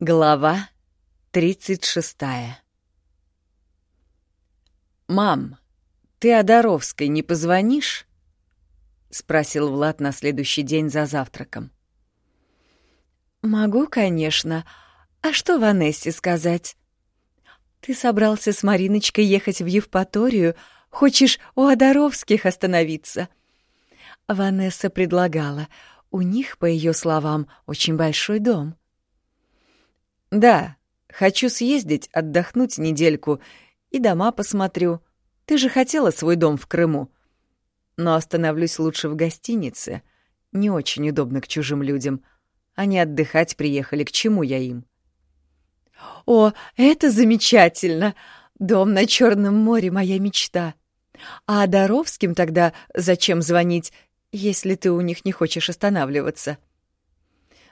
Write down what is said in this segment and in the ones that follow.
Глава 36 «Мам, ты Одаровской не позвонишь?» — спросил Влад на следующий день за завтраком. «Могу, конечно. А что Ванессе сказать?» «Ты собрался с Мариночкой ехать в Евпаторию, хочешь у Одаровских остановиться?» Ванесса предлагала. У них, по ее словам, очень большой дом. «Да, хочу съездить, отдохнуть недельку и дома посмотрю. Ты же хотела свой дом в Крыму. Но остановлюсь лучше в гостинице. Не очень удобно к чужим людям. Они отдыхать приехали, к чему я им?» «О, это замечательно! Дом на Черном море — моя мечта. А Доровским тогда зачем звонить, если ты у них не хочешь останавливаться?»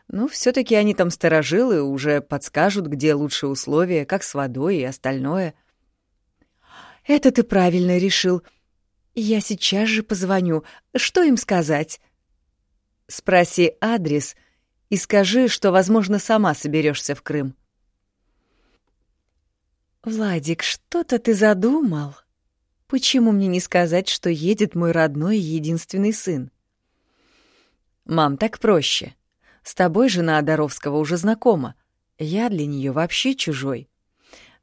Ну, все таки они там сторожилы, уже подскажут, где лучшие условия, как с водой и остальное. Это ты правильно решил. Я сейчас же позвоню. Что им сказать? Спроси адрес и скажи, что, возможно, сама соберешься в Крым. Владик, что-то ты задумал? Почему мне не сказать, что едет мой родной и единственный сын? Мам, так проще. С тобой жена Одаровского уже знакома. Я для нее вообще чужой.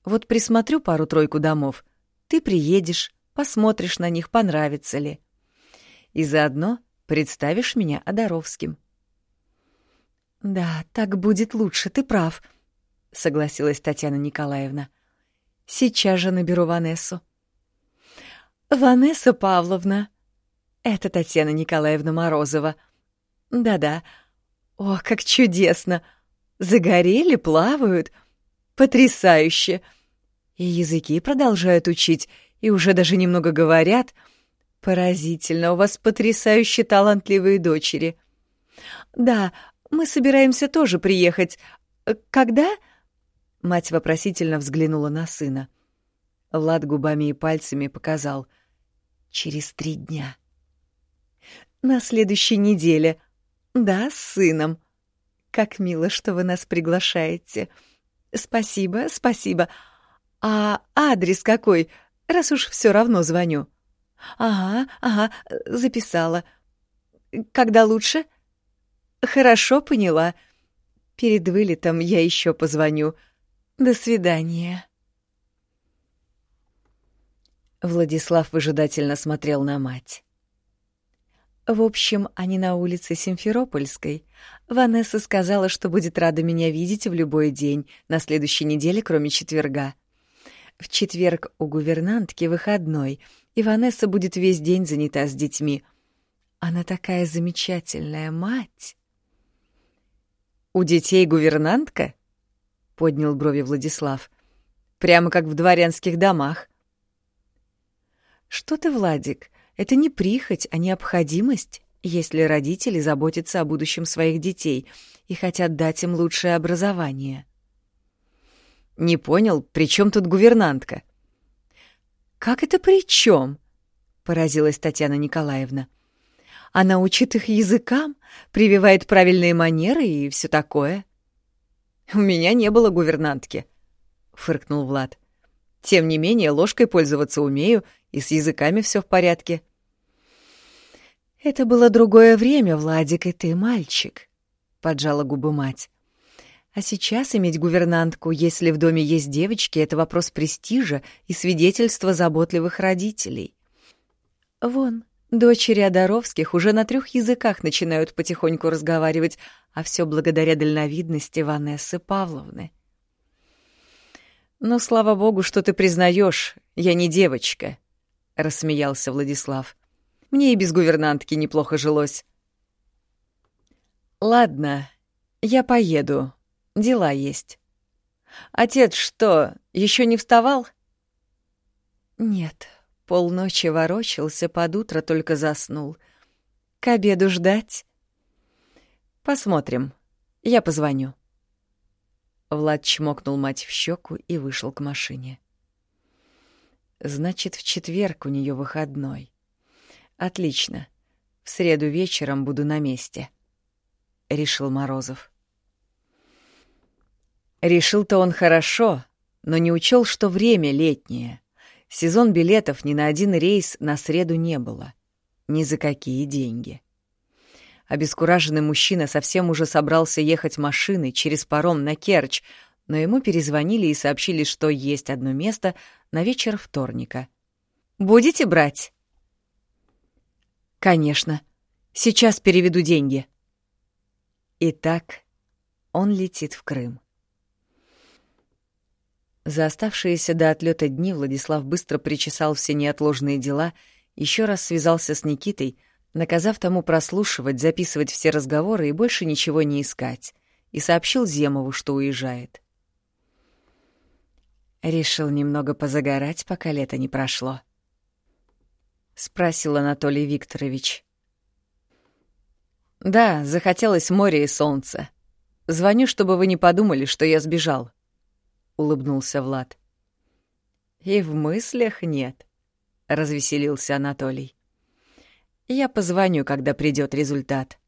Вот присмотрю пару-тройку домов. Ты приедешь, посмотришь на них, понравится ли. И заодно представишь меня Одаровским. «Да, так будет лучше, ты прав», — согласилась Татьяна Николаевна. «Сейчас же наберу Ванессу». «Ванесса Павловна». Это Татьяна Николаевна Морозова. «Да-да, о, как чудесно! Загорели, плавают. Потрясающе! И языки продолжают учить, и уже даже немного говорят. Поразительно, у вас потрясающе талантливые дочери. Да, мы собираемся тоже приехать. Когда? Мать вопросительно взглянула на сына. Влад губами и пальцами показал. Через три дня. На следующей неделе — да, с сыном. Как мило, что вы нас приглашаете. Спасибо, спасибо. А адрес какой, раз уж все равно звоню? Ага, ага, записала. Когда лучше? Хорошо, поняла. Перед вылетом я еще позвоню. До свидания. Владислав выжидательно смотрел на мать. В общем, они на улице Симферопольской. Ванесса сказала, что будет рада меня видеть в любой день, на следующей неделе, кроме четверга. В четверг у гувернантки выходной, и Ванесса будет весь день занята с детьми. Она такая замечательная мать. «У детей гувернантка?» — поднял брови Владислав. «Прямо как в дворянских домах». «Что ты, Владик, это не прихоть, а необходимость, если родители заботятся о будущем своих детей и хотят дать им лучшее образование. Не понял, при чем тут гувернантка? Как это при чем? поразилась Татьяна Николаевна. Она учит их языкам, прививает правильные манеры и все такое. У меня не было гувернантки, фыркнул Влад. Тем не менее, ложкой пользоваться умею, и с языками все в порядке. Это было другое время, Владик, и ты мальчик, поджала губы мать. А сейчас иметь гувернантку, если в доме есть девочки, это вопрос престижа и свидетельство заботливых родителей. Вон, дочери Одаровских уже на трех языках начинают потихоньку разговаривать, а все благодаря дальновидности Ванессы Павловны. «Ну, слава богу, что ты признаешь, я не девочка», — рассмеялся Владислав. «Мне и без гувернантки неплохо жилось». «Ладно, я поеду. Дела есть». «Отец что, еще не вставал?» «Нет, полночи ворочался, под утро только заснул. К обеду ждать?» «Посмотрим. Я позвоню». Влад чмокнул мать в щеку и вышел к машине. Значит, в четверг у нее выходной. Отлично. В среду вечером буду на месте, решил Морозов. Решил-то он хорошо, но не учел, что время летнее. Сезон билетов ни на один рейс на среду не было. Ни за какие деньги. Обескураженный мужчина совсем уже собрался ехать машиной через паром на Керчь, но ему перезвонили и сообщили, что есть одно место на вечер вторника. «Будете брать?» «Конечно. Сейчас переведу деньги». Итак, он летит в Крым. За оставшиеся до отлета дни Владислав быстро причесал все неотложные дела, еще раз связался с Никитой, наказав тому прослушивать, записывать все разговоры и больше ничего не искать, и сообщил Земову, что уезжает. «Решил немного позагорать, пока лето не прошло», — спросил Анатолий Викторович. «Да, захотелось моря и солнца. Звоню, чтобы вы не подумали, что я сбежал», — улыбнулся Влад. «И в мыслях нет», — развеселился Анатолий. «Я позвоню, когда придет результат».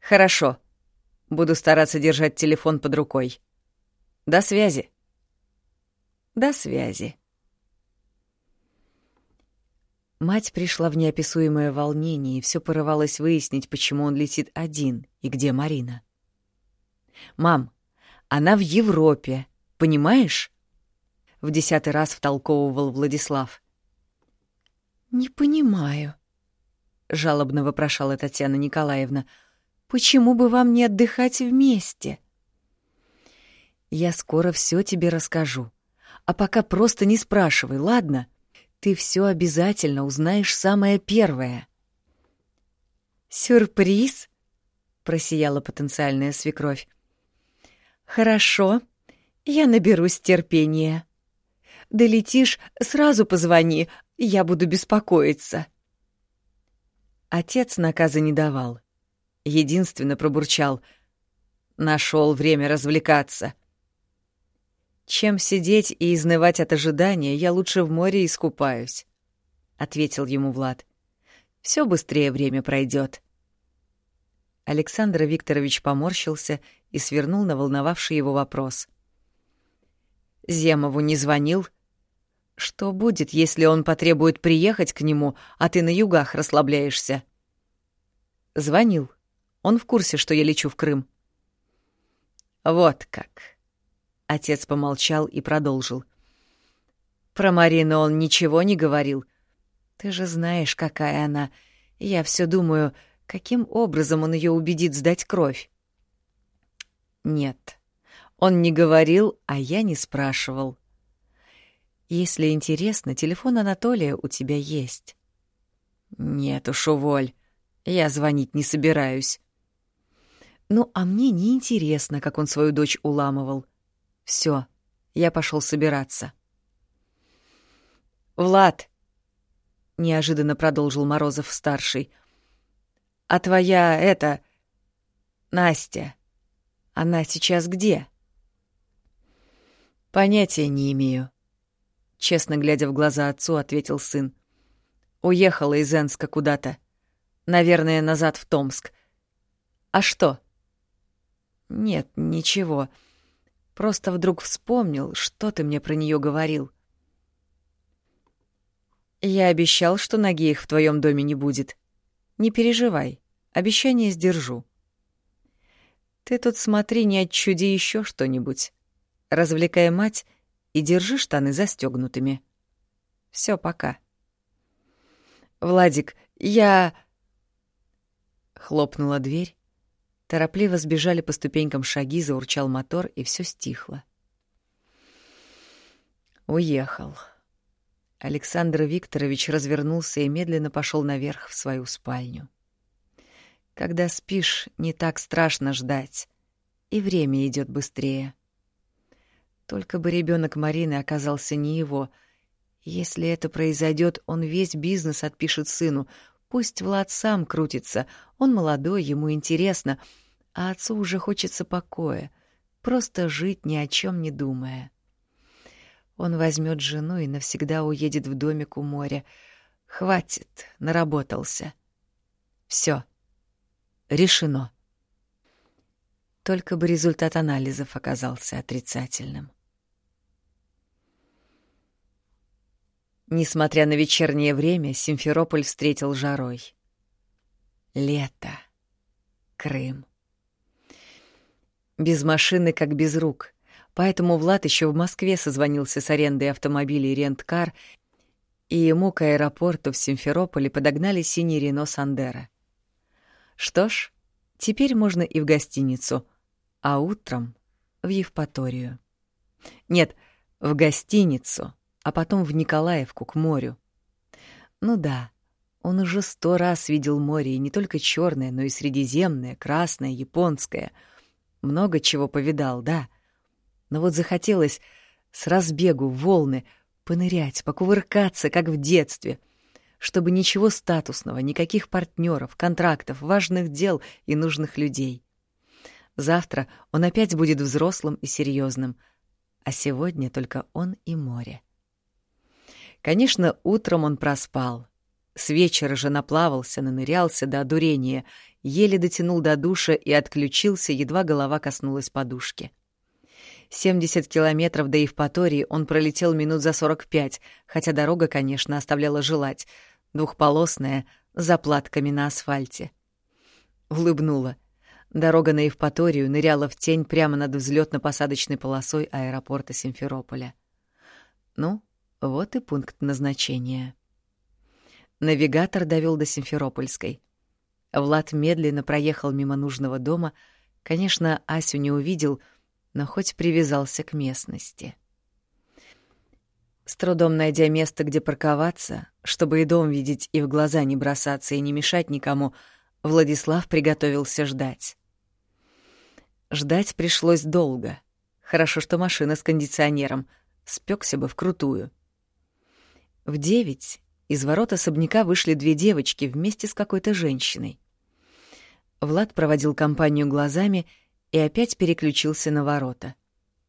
«Хорошо. Буду стараться держать телефон под рукой. До связи». «До связи». Мать пришла в неописуемое волнение и все порывалось выяснить, почему он летит один и где Марина. «Мам, она в Европе, понимаешь?» В десятый раз втолковывал Владислав. «Не понимаю», — жалобно вопрошала Татьяна Николаевна. «Почему бы вам не отдыхать вместе?» «Я скоро все тебе расскажу. А пока просто не спрашивай, ладно?» Ты все обязательно узнаешь самое первое. Сюрприз? просияла потенциальная свекровь. Хорошо, я наберусь терпения. Долетишь, сразу позвони, я буду беспокоиться. Отец наказа не давал. Единственно пробурчал. Нашел время развлекаться. «Чем сидеть и изнывать от ожидания, я лучше в море искупаюсь», — ответил ему Влад. «Все быстрее время пройдет». Александр Викторович поморщился и свернул на волновавший его вопрос. «Земову не звонил?» «Что будет, если он потребует приехать к нему, а ты на югах расслабляешься?» «Звонил. Он в курсе, что я лечу в Крым». «Вот как», Отец помолчал и продолжил. Про Марину он ничего не говорил. Ты же знаешь, какая она. Я все думаю, каким образом он ее убедит сдать кровь. Нет, он не говорил, а я не спрашивал. Если интересно, телефон Анатолия у тебя есть. Нет уж, уволь. Я звонить не собираюсь. Ну, а мне не интересно, как он свою дочь уламывал. Все, я пошел собираться. Влад, неожиданно продолжил Морозов старший. А твоя это Настя, она сейчас где? Понятия не имею. Честно глядя в глаза отцу, ответил сын. Уехала из Энска куда-то. Наверное, назад в Томск. А что? Нет, ничего. Просто вдруг вспомнил, что ты мне про нее говорил. Я обещал, что ноги их в твоем доме не будет. Не переживай, обещание сдержу. Ты тут смотри, не отчуди еще что-нибудь. Развлекай мать и держи штаны застегнутыми. Все, пока. Владик, я... Хлопнула дверь, Торопливо сбежали по ступенькам шаги, заурчал мотор, и все стихло. Уехал. Александр Викторович развернулся и медленно пошел наверх в свою спальню. Когда спишь, не так страшно ждать, и время идет быстрее. Только бы ребенок Марины оказался не его. Если это произойдет, он весь бизнес отпишет сыну, Пусть Влад сам крутится, он молодой, ему интересно, а отцу уже хочется покоя, просто жить ни о чем не думая. Он возьмет жену и навсегда уедет в домик у моря. Хватит, наработался. Все. Решено. Только бы результат анализов оказался отрицательным. Несмотря на вечернее время, Симферополь встретил жарой. Лето. Крым. Без машины, как без рук. Поэтому Влад еще в Москве созвонился с арендой автомобилей «Ренткар», и ему к аэропорту в Симферополе подогнали синий Рено Сандера. Что ж, теперь можно и в гостиницу, а утром — в Евпаторию. Нет, в гостиницу — а потом в Николаевку к морю. Ну да, он уже сто раз видел море, и не только черное, но и средиземное, красное, японское. Много чего повидал, да. Но вот захотелось с разбегу волны понырять, покувыркаться, как в детстве, чтобы ничего статусного, никаких партнеров, контрактов, важных дел и нужных людей. Завтра он опять будет взрослым и серьезным, а сегодня только он и море. Конечно, утром он проспал. С вечера же наплавался, нанырялся до одурения, еле дотянул до душа и отключился, едва голова коснулась подушки. 70 километров до Евпатории он пролетел минут за 45, хотя дорога, конечно, оставляла желать. Двухполосная, с заплатками на асфальте. Улыбнула. Дорога на Евпаторию ныряла в тень прямо над взлетно-посадочной полосой аэропорта Симферополя. Ну, вот и пункт назначения. Навигатор довел до Симферопольской. Влад медленно проехал мимо нужного дома. Конечно, Асю не увидел, но хоть привязался к местности. С трудом найдя место, где парковаться, чтобы и дом видеть, и в глаза не бросаться, и не мешать никому, Владислав приготовился ждать. Ждать пришлось долго. Хорошо, что машина с кондиционером. Спекся бы вкрутую. В девять из ворот особняка вышли две девочки вместе с какой-то женщиной. Влад проводил компанию глазами и опять переключился на ворота.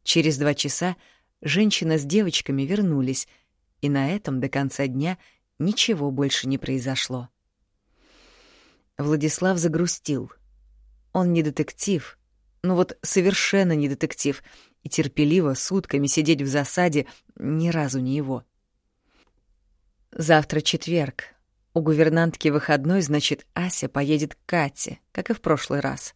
Через два часа женщина с девочками вернулись, и на этом до конца дня ничего больше не произошло. Владислав загрустил. Он не детектив, ну вот совершенно не детектив, и терпеливо сутками сидеть в засаде ни разу не его. — Завтра четверг. У гувернантки выходной, значит, Ася поедет к Кате, как и в прошлый раз.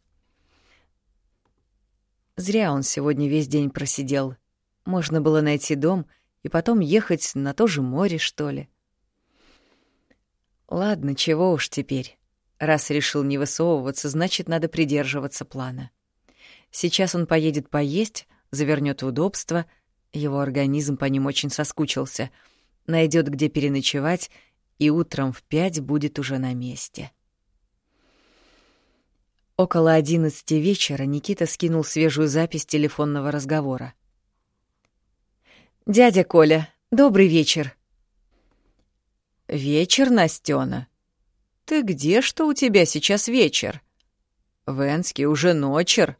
Зря он сегодня весь день просидел. Можно было найти дом и потом ехать на то же море, что ли. Ладно, чего уж теперь. Раз решил не высовываться, значит, надо придерживаться плана. Сейчас он поедет поесть, завернет в удобство. Его организм по ним очень соскучился — найдет, где переночевать, и утром в пять будет уже на месте. Около одиннадцати вечера Никита скинул свежую запись телефонного разговора. «Дядя Коля, добрый вечер». «Вечер, Настёна? Ты где, что у тебя сейчас вечер? В Энске уже ночер».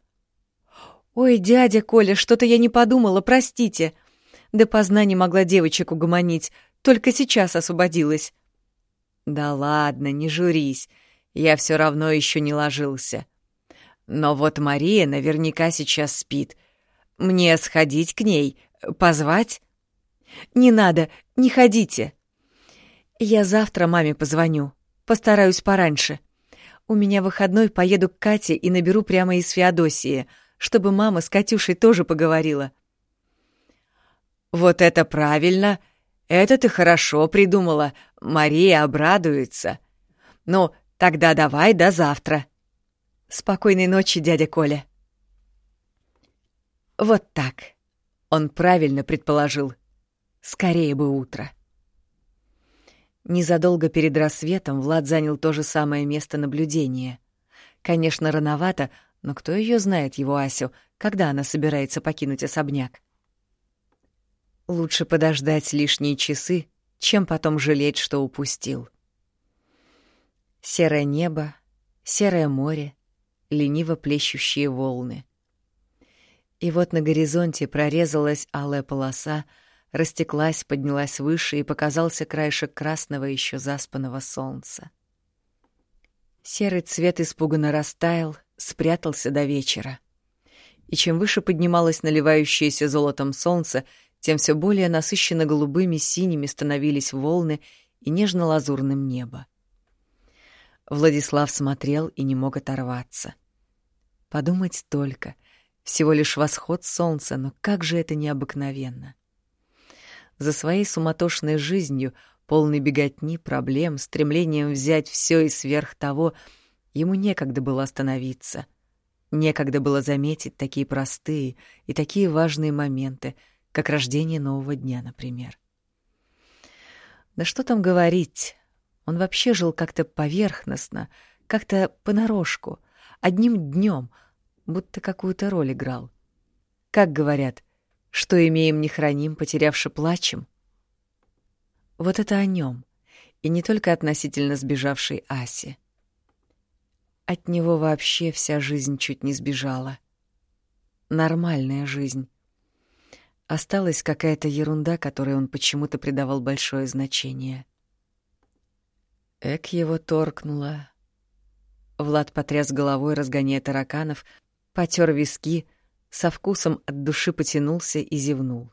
«Ой, дядя Коля, что-то я не подумала, простите. Допоздна не могла девочек угомонить, только сейчас освободилась. Да ладно, не журись, я все равно еще не ложился. Но вот Мария наверняка сейчас спит. Мне сходить к ней, позвать? Не надо, не ходите. Я завтра маме позвоню, постараюсь пораньше. У меня выходной, поеду к Кате и наберу прямо из Феодосии, чтобы мама с Катюшей тоже поговорила. «Вот это правильно! Это ты хорошо придумала. Мария обрадуется. Ну, тогда давай до завтра. Спокойной ночи, дядя Коля. Вот так. Он правильно предположил. Скорее бы утро. Незадолго перед рассветом Влад занял то же самое место наблюдения. Конечно, рановато, но кто ее знает, его Асю, когда она собирается покинуть особняк? Лучше подождать лишние часы, чем потом жалеть, что упустил. Серое небо, серое море, лениво плещущие волны. И вот на горизонте прорезалась алая полоса, растеклась, поднялась выше, и показался краешек красного еще заспанного солнца. Серый цвет испуганно растаял, спрятался до вечера. и чем выше поднималось наливающееся золотом солнце, тем все более насыщенно голубыми синими становились волны и нежно-лазурным небо. Владислав смотрел и не мог оторваться. Подумать только, всего лишь восход солнца, но как же это необыкновенно. За своей суматошной жизнью, полной беготни, проблем, стремлением взять все и сверх того, ему некогда было остановиться. Некогда было заметить такие простые и такие важные моменты, как рождение нового дня, например. Да что там говорить, он вообще жил как-то поверхностно, как-то понарошку, одним днем, будто какую-то роль играл. Как говорят, что имеем не храним, потерявши плачем. Вот это о нем, и не только относительно сбежавшей Аси. От него вообще вся жизнь чуть не сбежала. Нормальная жизнь. Осталась какая-то ерунда, которой он почему-то придавал большое значение. Эк его торкнуло. Влад потряс головой, разгоняя тараканов, потер виски, со вкусом от души потянулся и зевнул.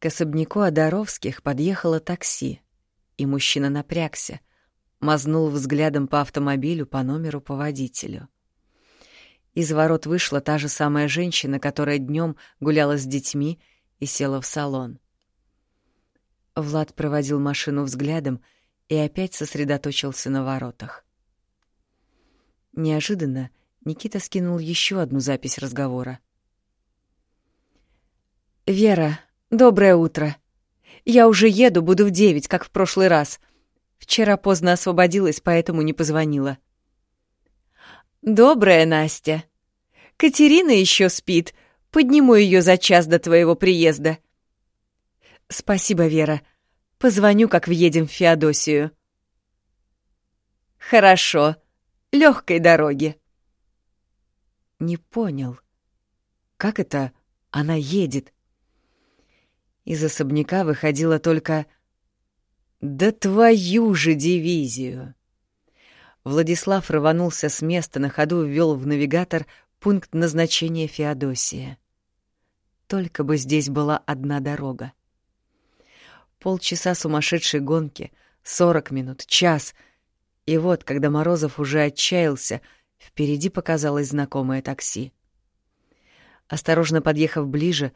К особняку Одаровских подъехало такси, и мужчина напрягся, мазнул взглядом по автомобилю по номеру по водителю. Из ворот вышла та же самая женщина, которая днем гуляла с детьми и села в салон. Влад проводил машину взглядом и опять сосредоточился на воротах. Неожиданно Никита скинул еще одну запись разговора. «Вера, доброе утро. Я уже еду, буду в девять, как в прошлый раз. Вчера поздно освободилась, поэтому не позвонила». «Доброе, Настя. Катерина еще спит. Подниму ее за час до твоего приезда». «Спасибо, Вера. Позвоню, как въедем в Феодосию». «Хорошо. Легкой дороги». Не понял. Как это она едет? Из особняка выходила только... Да твою же дивизию! Владислав рванулся с места, на ходу ввел в навигатор пункт назначения Феодосия. Только бы здесь была одна дорога. Полчаса сумасшедшей гонки, сорок минут, час. И вот, когда Морозов уже отчаялся, впереди показалось знакомое такси. Осторожно подъехав ближе,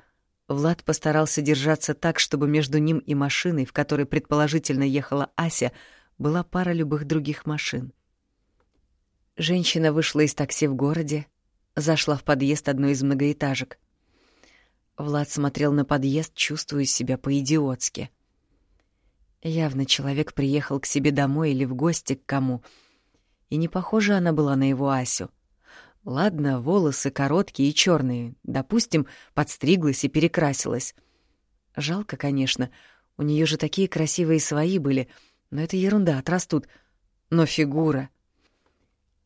Влад постарался держаться так, чтобы между ним и машиной, в которой предположительно ехала Ася, была пара любых других машин. Женщина вышла из такси в городе, зашла в подъезд одной из многоэтажек. Влад смотрел на подъезд, чувствуя себя по-идиотски. Явно человек приехал к себе домой или в гости к кому. И не похожа она была на его Асю. Ладно, волосы короткие и черные, допустим, подстриглась и перекрасилась. Жалко, конечно, у нее же такие красивые свои были, но это ерунда, отрастут. Но фигура...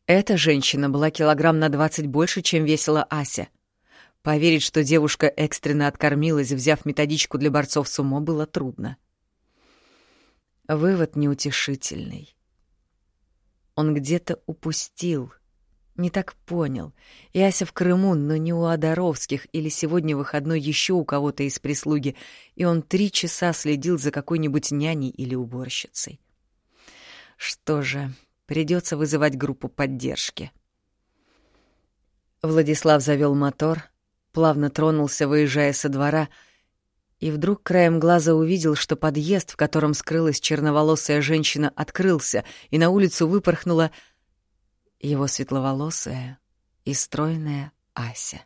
Эта женщина была килограмм на двадцать больше, чем весила Ася. Поверить, что девушка экстренно откормилась, взяв методичку для борцов с умо, было трудно. Вывод неутешительный. Он где-то упустил, не так понял. И Ася в Крыму, но не у Одаровских, или сегодня выходной еще у кого-то из прислуги, и он три часа следил за какой-нибудь няней или уборщицей. Что же, придется вызывать группу поддержки. Владислав завел мотор, плавно тронулся, выезжая со двора, и вдруг краем глаза увидел, что подъезд, в котором скрылась черноволосая женщина, открылся, и на улицу выпорхнула его светловолосая и стройная Ася.